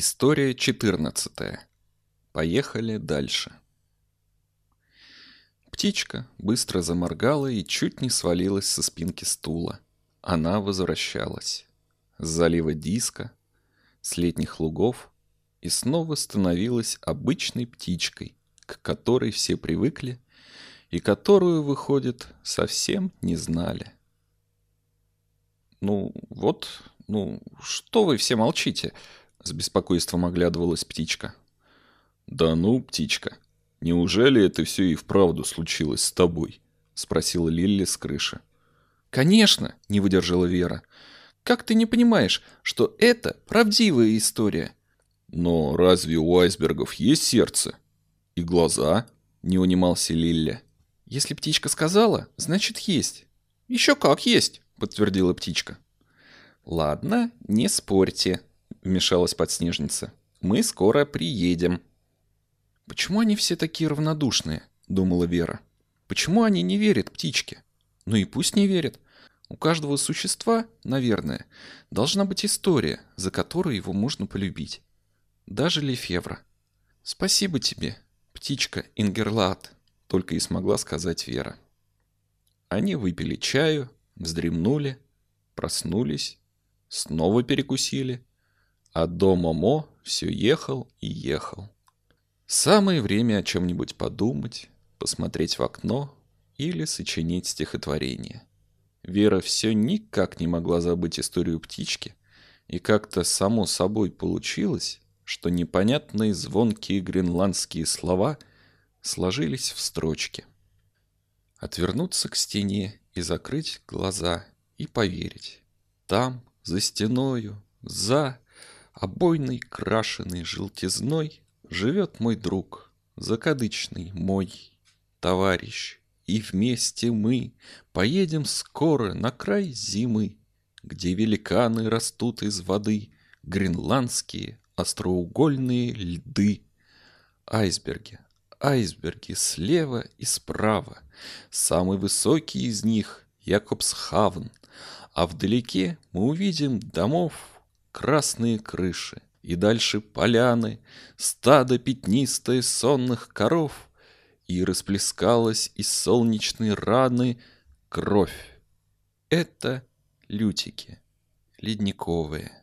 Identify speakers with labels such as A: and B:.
A: История 14. Поехали дальше. Птичка быстро заморгала и чуть не свалилась со спинки стула. Она возвращалась. С залива диска, с летних лугов, и снова становилась обычной птичкой, к которой все привыкли и которую, выходит, совсем не знали. «Ну, вот, ну, что вы все молчите?» С беспокойством оглядывалась птичка. «Да ну, птичка, неужели это все и вправду случилось с тобой?» Спросила Лилли с крыши.
B: «Конечно!» — не выдержала Вера. «Как ты не понимаешь, что это правдивая история?»
A: «Но разве у айсбергов есть сердце? И глаза?» — не унимался Лилля.
B: «Если птичка сказала, значит есть». «Еще как есть!» — подтвердила птичка.
A: «Ладно, не спорьте», — вмешалась подснежница. «Мы скоро приедем».
B: «Почему они все такие равнодушные?» — думала Вера. «Почему они не верят птичке? Ну и пусть не верят. У каждого существа, наверное, должна быть история, за которую его можно полюбить. Даже Лефевра. Спасибо тебе, птичка Ингерлат», — только и смогла сказать Вера.
A: Они выпили чаю, вздремнули, проснулись, снова перекусили а дома Мо все ехал и ехал. Самое время о чем-нибудь подумать, посмотреть в окно или сочинить стихотворение. Вера все никак не могла забыть историю птички, и как-то само собой получилось, что непонятные звонкие гренландские слова сложились в строчки. Отвернуться к стене и закрыть глаза и поверить. Там, за стеною, за Обойный, крашеный желтизной, Живет мой друг, закадычный мой товарищ. И вместе мы поедем скоро на край зимы, Где великаны растут из воды, Гренландские остроугольные льды. Айсберги, айсберги слева и справа. Самый высокий из них — Якобсхавн, а вдалеке мы увидим домов красные крыши, и дальше поляны, стадо пятнистое сонных коров, и расплескалась из солнечной раны кровь. Это лютики, ледниковые.